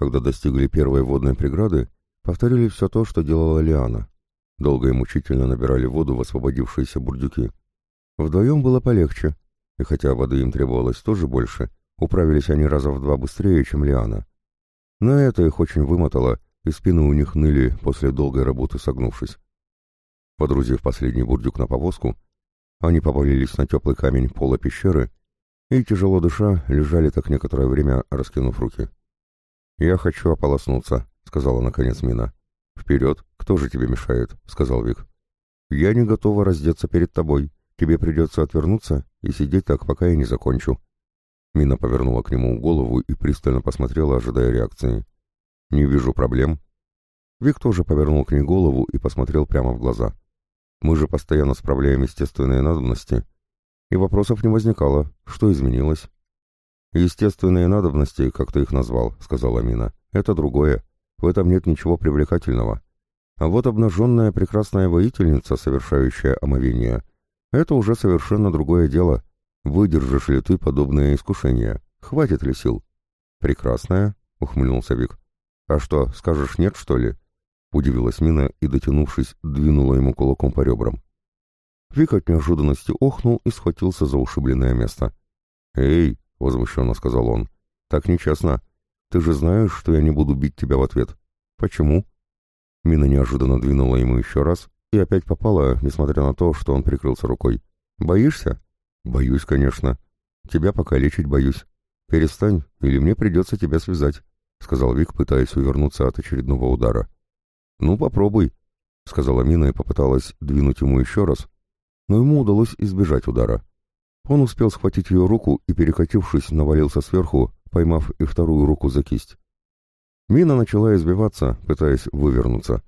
когда достигли первой водной преграды, повторили все то, что делала Лиана. Долго и мучительно набирали воду в освободившиеся бурдюки. Вдвоем было полегче, и хотя воды им требовалось тоже больше, управились они раза в два быстрее, чем Лиана. Но это их очень вымотало, и спины у них ныли после долгой работы согнувшись. Подрузив последний бурдюк на повозку, они повалились на теплый камень пола пещеры и, тяжело дыша, лежали так некоторое время, раскинув руки. «Я хочу ополоснуться», — сказала наконец Мина. «Вперед! Кто же тебе мешает?» — сказал Вик. «Я не готова раздеться перед тобой. Тебе придется отвернуться и сидеть так, пока я не закончу». Мина повернула к нему голову и пристально посмотрела, ожидая реакции. «Не вижу проблем». Вик тоже повернул к ней голову и посмотрел прямо в глаза. «Мы же постоянно справляем естественные надобности». И вопросов не возникало. Что изменилось? «Естественные надобности, как ты их назвал», — сказала Мина. «Это другое. В этом нет ничего привлекательного. А вот обнаженная прекрасная воительница, совершающая омовение, это уже совершенно другое дело. Выдержишь ли ты подобное искушение? Хватит ли сил? Прекрасная, ухмыльнулся Вик. А что, скажешь нет, что ли? Удивилась Мина и, дотянувшись, двинула ему кулаком по ребрам. Вик от неожиданности охнул и схватился за ушибленное место. «Эй!» — возмущенно сказал он. «Так нечестно. Ты же знаешь, что я не буду бить тебя в ответ. Почему?» Мина неожиданно двинула ему еще раз и опять попала, несмотря на то, что он прикрылся рукой. «Боишься?» «Боюсь, конечно. Тебя покалечить боюсь. Перестань, или мне придется тебя связать», — сказал Вик, пытаясь увернуться от очередного удара. «Ну, попробуй», — сказала Мина и попыталась двинуть ему еще раз, но ему удалось избежать удара. Он успел схватить ее руку и, перекатившись, навалился сверху, поймав и вторую руку за кисть. Мина начала избиваться, пытаясь вывернуться.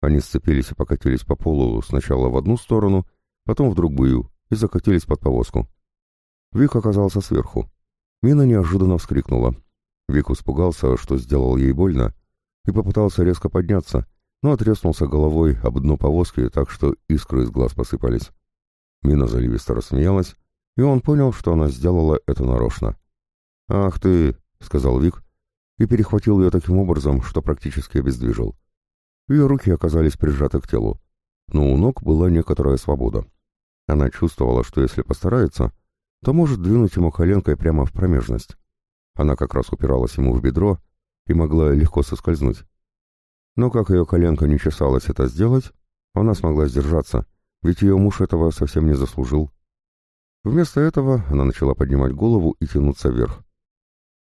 Они сцепились и покатились по полу сначала в одну сторону, потом в другую, и закатились под повозку. Вик оказался сверху. Мина неожиданно вскрикнула. Вик испугался, что сделал ей больно, и попытался резко подняться, но отреснулся головой об дно повозки, так что искры из глаз посыпались. Мина заливисто рассмеялась, и он понял, что она сделала это нарочно. «Ах ты!» — сказал Вик, и перехватил ее таким образом, что практически обездвижил. Ее руки оказались прижаты к телу, но у ног была некоторая свобода. Она чувствовала, что если постарается, то может двинуть ему коленкой прямо в промежность. Она как раз упиралась ему в бедро и могла легко соскользнуть. Но как ее коленка не чесалась это сделать, она смогла сдержаться, ведь ее муж этого совсем не заслужил. Вместо этого она начала поднимать голову и тянуться вверх.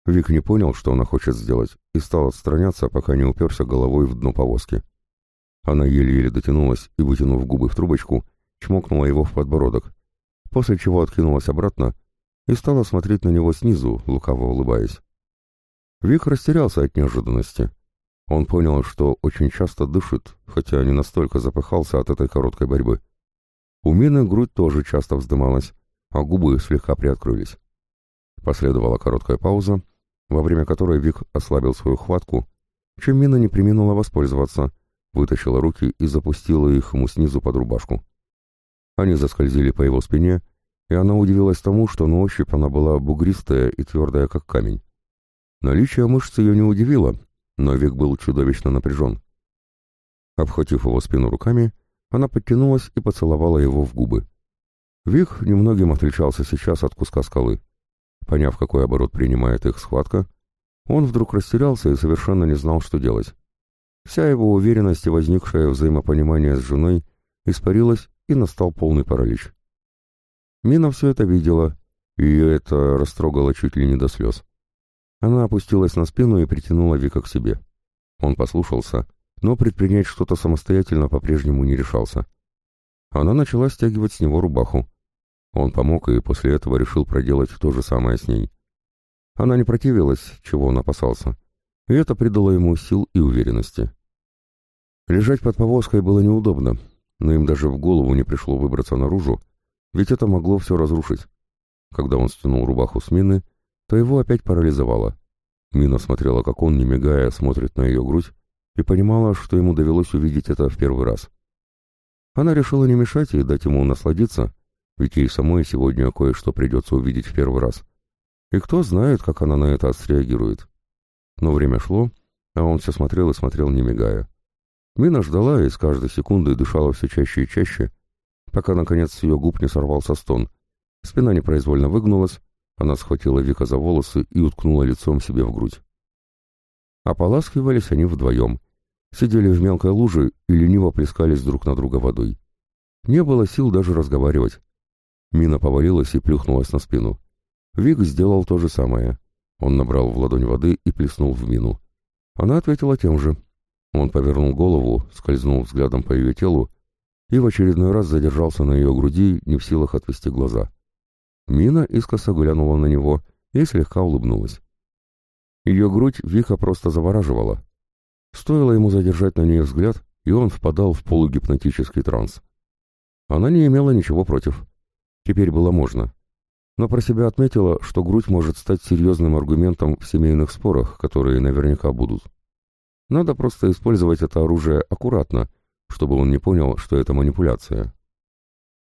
Вик не понял, что она хочет сделать, и стал отстраняться, пока не уперся головой в дно повозки. Она еле-еле дотянулась и, вытянув губы в трубочку, чмокнула его в подбородок, после чего откинулась обратно и стала смотреть на него снизу, лукаво улыбаясь. Вик растерялся от неожиданности. Он понял, что очень часто дышит, хотя не настолько запыхался от этой короткой борьбы. У Мины грудь тоже часто вздымалась, а губы слегка приоткрылись. Последовала короткая пауза, во время которой Вик ослабил свою хватку, чем Мина не приминула воспользоваться, вытащила руки и запустила их ему снизу под рубашку. Они заскользили по его спине, и она удивилась тому, что на ощупь она была бугристая и твердая, как камень. Наличие мышц ее не удивило, но Вик был чудовищно напряжен. Обхватив его спину руками, она подтянулась и поцеловала его в губы. Вик немногим отличался сейчас от куска скалы. Поняв, какой оборот принимает их схватка, он вдруг растерялся и совершенно не знал, что делать. Вся его уверенность и возникшее взаимопонимание с женой испарилась, и настал полный паралич. Мина все это видела, и ее это растрогало чуть ли не до слез. Она опустилась на спину и притянула Вика к себе. Он послушался, но предпринять что-то самостоятельно по-прежнему не решался. Она начала стягивать с него рубаху. Он помог и после этого решил проделать то же самое с ней. Она не противилась, чего он опасался, и это придало ему сил и уверенности. Лежать под повозкой было неудобно, но им даже в голову не пришло выбраться наружу, ведь это могло все разрушить. Когда он стянул рубаху с мины, то его опять парализовало. Мина смотрела, как он, не мигая, смотрит на ее грудь, и понимала, что ему довелось увидеть это в первый раз. Она решила не мешать и дать ему насладиться, ведь ей самой сегодня кое-что придется увидеть в первый раз. И кто знает, как она на это отреагирует. Но время шло, а он все смотрел и смотрел, не мигая. Мина ждала и с каждой секундой дышала все чаще и чаще, пока, наконец, ее губ не сорвался стон. Спина непроизвольно выгнулась, она схватила Вика за волосы и уткнула лицом себе в грудь. Ополаскивались они вдвоем. Сидели в мелкой луже и лениво плескались друг на друга водой. Не было сил даже разговаривать. Мина повалилась и плюхнулась на спину. Вик сделал то же самое. Он набрал в ладонь воды и плеснул в Мину. Она ответила тем же. Он повернул голову, скользнул взглядом по ее телу и в очередной раз задержался на ее груди, не в силах отвести глаза. Мина искоса глянула на него и слегка улыбнулась. Ее грудь Вика просто завораживала. Стоило ему задержать на ней взгляд, и он впадал в полугипнотический транс. Она не имела ничего против. Теперь было можно. Но про себя отметила, что грудь может стать серьезным аргументом в семейных спорах, которые наверняка будут. Надо просто использовать это оружие аккуратно, чтобы он не понял, что это манипуляция.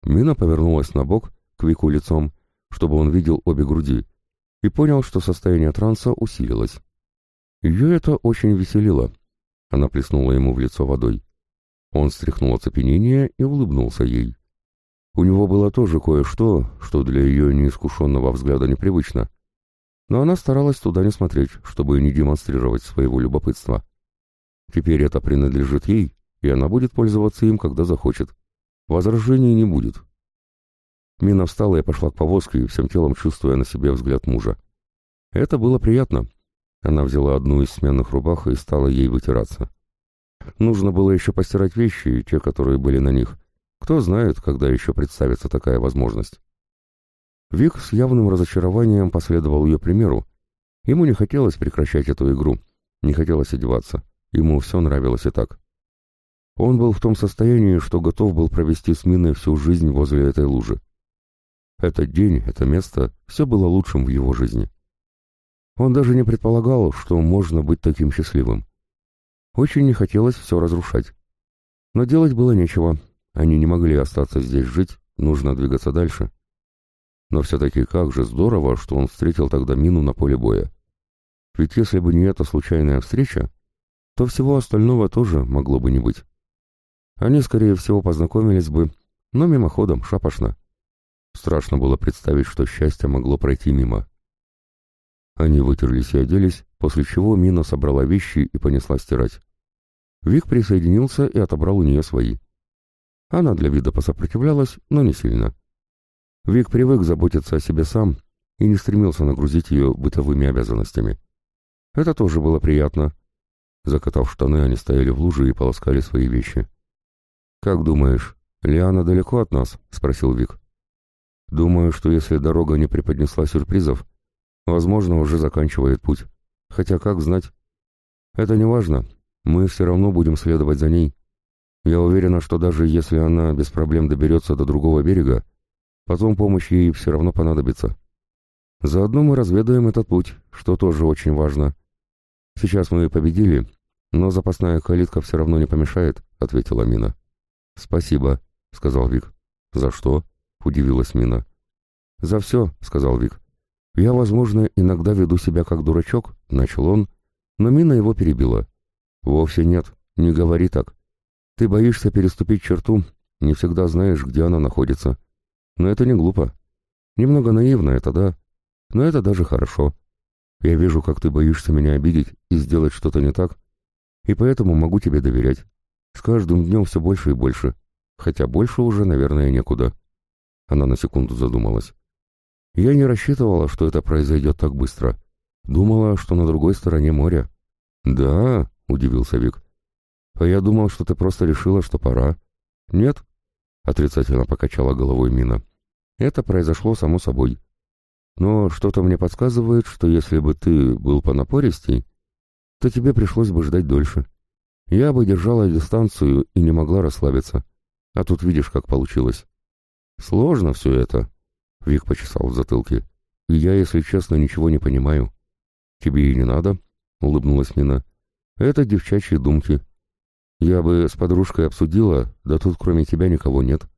Мина повернулась на бок, к Вику лицом, чтобы он видел обе груди, и понял, что состояние транса усилилось. Ее это очень веселило. Она плеснула ему в лицо водой. Он стряхнул оцепенение и улыбнулся ей. У него было тоже кое-что, что для ее неискушенного взгляда непривычно. Но она старалась туда не смотреть, чтобы не демонстрировать своего любопытства. Теперь это принадлежит ей, и она будет пользоваться им, когда захочет. Возражений не будет. Мина встала и пошла к повозке, всем телом чувствуя на себе взгляд мужа. Это было приятно. Она взяла одну из сменных рубах и стала ей вытираться. Нужно было еще постирать вещи, те, которые были на них. Кто знает, когда еще представится такая возможность. Вик с явным разочарованием последовал ее примеру. Ему не хотелось прекращать эту игру, не хотелось одеваться. Ему все нравилось и так. Он был в том состоянии, что готов был провести с Миной всю жизнь возле этой лужи. Этот день, это место, все было лучшим в его жизни. Он даже не предполагал, что можно быть таким счастливым. Очень не хотелось все разрушать. Но делать было нечего. Они не могли остаться здесь жить, нужно двигаться дальше. Но все-таки как же здорово, что он встретил тогда Мину на поле боя. Ведь если бы не эта случайная встреча, то всего остального тоже могло бы не быть. Они, скорее всего, познакомились бы, но мимоходом, шапошно. Страшно было представить, что счастье могло пройти мимо. Они вытерлись и оделись, после чего Мина собрала вещи и понесла стирать. Вик присоединился и отобрал у нее свои. Она для вида посопротивлялась, но не сильно. Вик привык заботиться о себе сам и не стремился нагрузить ее бытовыми обязанностями. Это тоже было приятно. Закатав штаны, они стояли в луже и полоскали свои вещи. «Как думаешь, Лиана далеко от нас?» — спросил Вик. Думаю, что если дорога не преподнесла сюрпризов, возможно, уже заканчивает путь. Хотя как знать? Это не важно. Мы все равно будем следовать за ней. Я уверена, что даже если она без проблем доберется до другого берега, потом помощь ей все равно понадобится. Заодно мы разведаем этот путь, что тоже очень важно. Сейчас мы победили, но запасная калитка все равно не помешает, — ответила Мина. Спасибо, — сказал Вик. За что? — удивилась Мина. «За все», — сказал Вик. «Я, возможно, иногда веду себя как дурачок», — начал он, но Мина его перебила. «Вовсе нет, не говори так. Ты боишься переступить черту, не всегда знаешь, где она находится. Но это не глупо. Немного наивно, это да, но это даже хорошо. Я вижу, как ты боишься меня обидеть и сделать что-то не так, и поэтому могу тебе доверять. С каждым днем все больше и больше, хотя больше уже, наверное, некуда». Она на секунду задумалась. Я не рассчитывала, что это произойдет так быстро. Думала, что на другой стороне моря. Да, удивился Вик. А я думал, что ты просто решила, что пора. Нет, отрицательно покачала головой Мина. Это произошло само собой. Но что-то мне подсказывает, что если бы ты был понапористей, то тебе пришлось бы ждать дольше. Я бы держала дистанцию и не могла расслабиться. А тут видишь, как получилось. Сложно все это, — Вик почесал в затылке. И я, если честно, ничего не понимаю. Тебе и не надо, — улыбнулась Мина. Это девчачьи думки. Я бы с подружкой обсудила, да тут кроме тебя никого нет.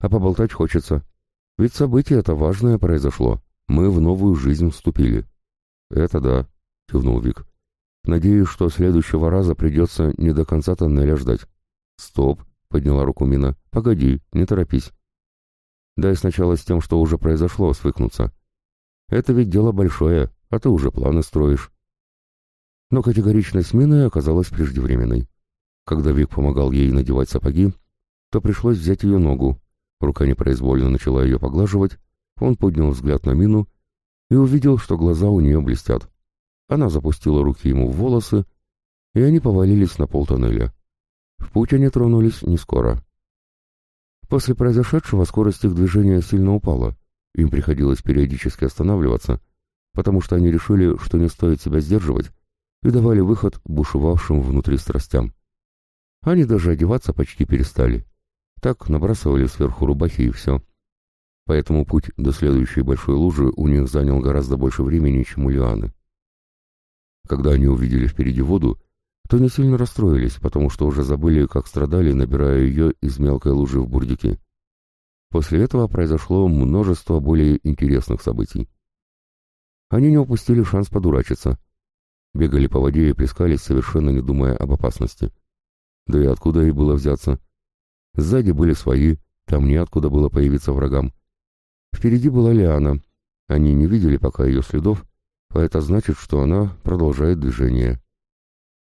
А поболтать хочется. Ведь событие это важное произошло. Мы в новую жизнь вступили. Это да, — кивнул Вик. Надеюсь, что следующего раза придется не до конца тоннеля ждать. Стоп, подняла руку Мина. Погоди, не торопись. Дай сначала с тем, что уже произошло, свыкнуться. Это ведь дело большое, а ты уже планы строишь. Но категоричность Мины оказалась преждевременной. Когда Вик помогал ей надевать сапоги, то пришлось взять ее ногу. Рука непроизвольно начала ее поглаживать, он поднял взгляд на Мину и увидел, что глаза у нее блестят. Она запустила руки ему в волосы, и они повалились на пол тоннеля. В путь они тронулись не скоро. После произошедшего скорость их движения сильно упала. Им приходилось периодически останавливаться, потому что они решили, что не стоит себя сдерживать, и давали выход бушевавшим внутри страстям. Они даже одеваться почти перестали. Так набрасывали сверху рубахи и все. Поэтому путь до следующей большой лужи у них занял гораздо больше времени, чем у Лианы. Когда они увидели впереди воду, то не сильно расстроились, потому что уже забыли, как страдали, набирая ее из мелкой лужи в бурдюке. После этого произошло множество более интересных событий. Они не упустили шанс подурачиться. Бегали по воде и плескались, совершенно не думая об опасности. Да и откуда ей было взяться? Сзади были свои, там неоткуда было появиться врагам. Впереди была Лиана. Они не видели пока ее следов, а это значит, что она продолжает движение.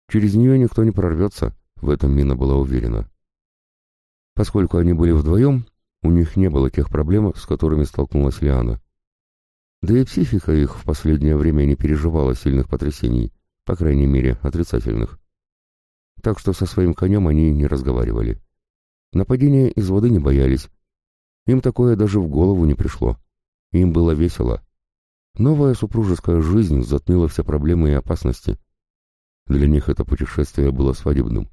Через нее никто не прорвется, в этом Мина была уверена. Поскольку они были вдвоем, у них не было тех проблем, с которыми столкнулась Лиана. Да и психика их в последнее время не переживала сильных потрясений, по крайней мере, отрицательных. Так что со своим конем они не разговаривали. Нападения из воды не боялись. Им такое даже в голову не пришло. Им было весело. Новая супружеская жизнь затмила все проблемы и опасности. Для них это путешествие было свадебным.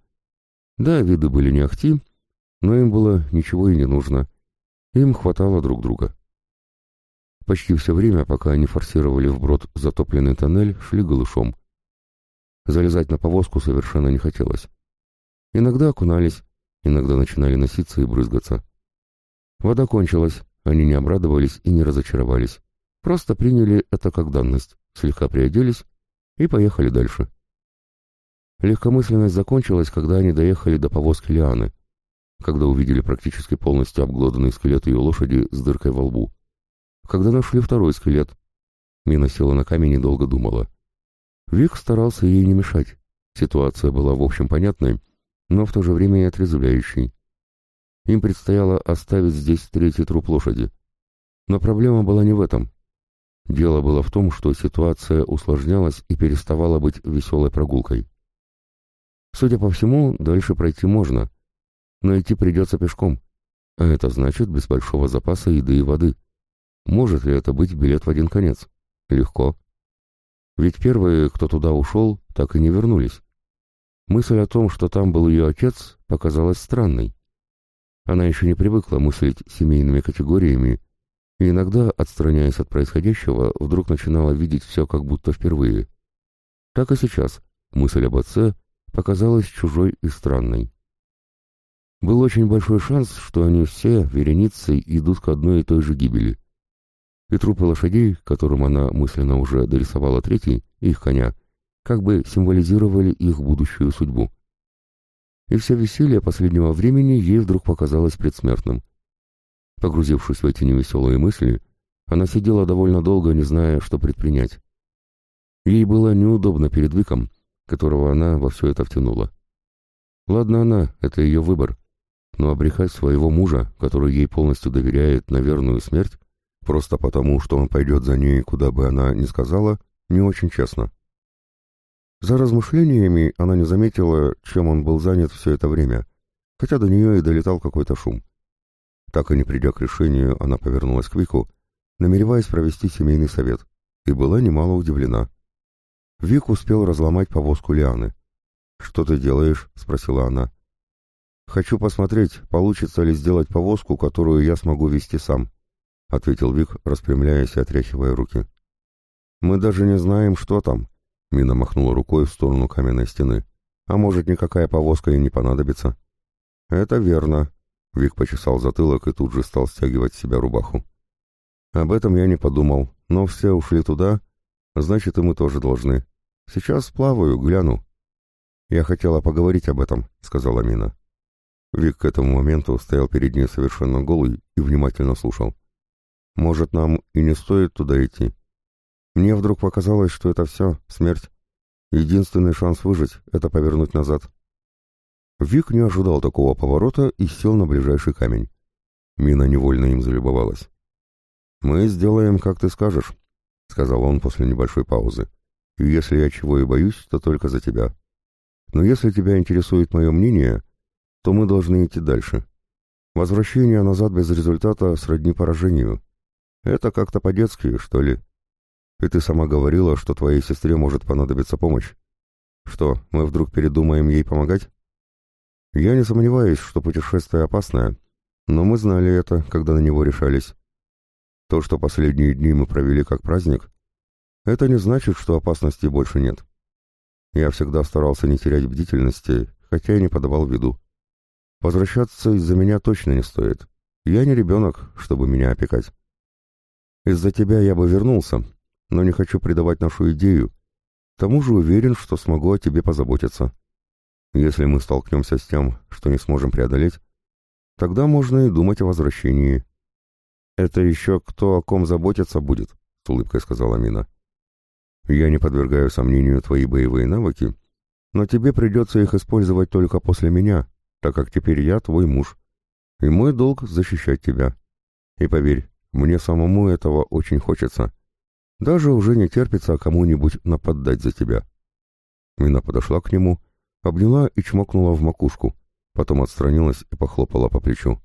Да, виды были не ахти, но им было ничего и не нужно. Им хватало друг друга. Почти все время, пока они форсировали вброд затопленный тоннель, шли голышом. Залезать на повозку совершенно не хотелось. Иногда окунались, иногда начинали носиться и брызгаться. Вода кончилась, они не обрадовались и не разочаровались. Просто приняли это как данность, слегка приоделись и поехали дальше. Легкомысленность закончилась, когда они доехали до повозки Лианы, когда увидели практически полностью обглоданный скелет ее лошади с дыркой во лбу. Когда нашли второй скелет, Мина села на камень и долго думала. Вик старался ей не мешать. Ситуация была, в общем, понятной, но в то же время и отрезвляющей. Им предстояло оставить здесь третий труп лошади. Но проблема была не в этом. Дело было в том, что ситуация усложнялась и переставала быть веселой прогулкой. Судя по всему, дальше пройти можно, но идти придется пешком, а это значит без большого запаса еды и воды. Может ли это быть билет в один конец? Легко. Ведь первые, кто туда ушел, так и не вернулись. Мысль о том, что там был ее отец, показалась странной. Она еще не привыкла мыслить семейными категориями, и иногда, отстраняясь от происходящего, вдруг начинала видеть все как будто впервые. Так и сейчас мысль об отце показалась чужой и странной. Был очень большой шанс, что они все, вереницей, идут к одной и той же гибели. И трупы лошадей, которым она мысленно уже дорисовала третий, их коня, как бы символизировали их будущую судьбу. И все веселье последнего времени ей вдруг показалось предсмертным. Погрузившись в эти невеселые мысли, она сидела довольно долго, не зная, что предпринять. Ей было неудобно перед Виком, которого она во все это втянула. Ладно она, это ее выбор, но обрехать своего мужа, который ей полностью доверяет на верную смерть, просто потому, что он пойдет за ней, куда бы она ни сказала, не очень честно. За размышлениями она не заметила, чем он был занят все это время, хотя до нее и долетал какой-то шум. Так и не придя к решению, она повернулась к Вику, намереваясь провести семейный совет, и была немало удивлена. Вик успел разломать повозку Лианы. «Что ты делаешь?» — спросила она. «Хочу посмотреть, получится ли сделать повозку, которую я смогу вести сам», — ответил Вик, распрямляясь и отряхивая руки. «Мы даже не знаем, что там», — Мина махнула рукой в сторону каменной стены. «А может, никакая повозка и не понадобится?» «Это верно», — Вик почесал затылок и тут же стал стягивать с себя рубаху. «Об этом я не подумал, но все ушли туда, значит, и мы тоже должны. Сейчас плаваю, гляну». «Я хотела поговорить об этом», — сказала Мина. Вик к этому моменту стоял перед ней совершенно голый и внимательно слушал. «Может, нам и не стоит туда идти? Мне вдруг показалось, что это все, смерть. Единственный шанс выжить — это повернуть назад». Вик не ожидал такого поворота и сел на ближайший камень. Мина невольно им залюбовалась. «Мы сделаем, как ты скажешь», — сказал он после небольшой паузы. «И если я чего и боюсь, то только за тебя. Но если тебя интересует мое мнение, то мы должны идти дальше. Возвращение назад без результата сродни поражению. Это как-то по-детски, что ли. И ты сама говорила, что твоей сестре может понадобиться помощь. Что, мы вдруг передумаем ей помогать? Я не сомневаюсь, что путешествие опасное, но мы знали это, когда на него решались. То, что последние дни мы провели как праздник, это не значит, что опасности больше нет. Я всегда старался не терять бдительности, хотя и не подавал виду. Возвращаться из-за меня точно не стоит. Я не ребенок, чтобы меня опекать. Из-за тебя я бы вернулся, но не хочу предавать нашу идею. К тому же уверен, что смогу о тебе позаботиться. Если мы столкнемся с тем, что не сможем преодолеть, тогда можно и думать о возвращении. Это еще кто о ком заботиться будет, — с улыбкой сказала Мина. Я не подвергаю сомнению твои боевые навыки, но тебе придется их использовать только после меня, так как теперь я твой муж, и мой долг защищать тебя. И поверь, мне самому этого очень хочется. Даже уже не терпится кому-нибудь нападать за тебя. Мина подошла к нему обняла и чмокнула в макушку, потом отстранилась и похлопала по плечу.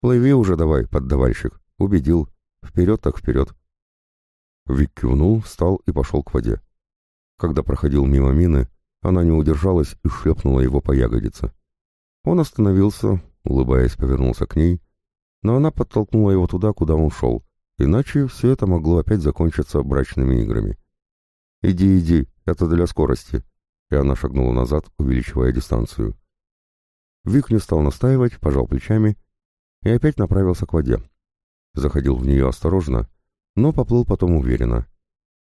«Плыви уже давай, поддавальщик. Убедил. Вперед так вперед». Вик кивнул, встал и пошел к воде. Когда проходил мимо мины, она не удержалась и шлепнула его по ягодице. Он остановился, улыбаясь, повернулся к ней, но она подтолкнула его туда, куда он шел, иначе все это могло опять закончиться брачными играми. «Иди, иди, это для скорости», и она шагнула назад, увеличивая дистанцию. Вик не стал настаивать, пожал плечами и опять направился к воде. Заходил в нее осторожно, но поплыл потом уверенно.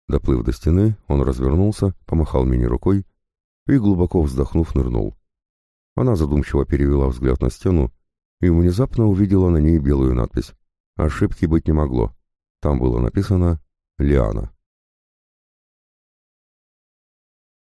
Доплыв до стены, он развернулся, помахал мини рукой и, глубоко вздохнув, нырнул. Она задумчиво перевела взгляд на стену и внезапно увидела на ней белую надпись. Ошибки быть не могло. Там было написано «Лиана».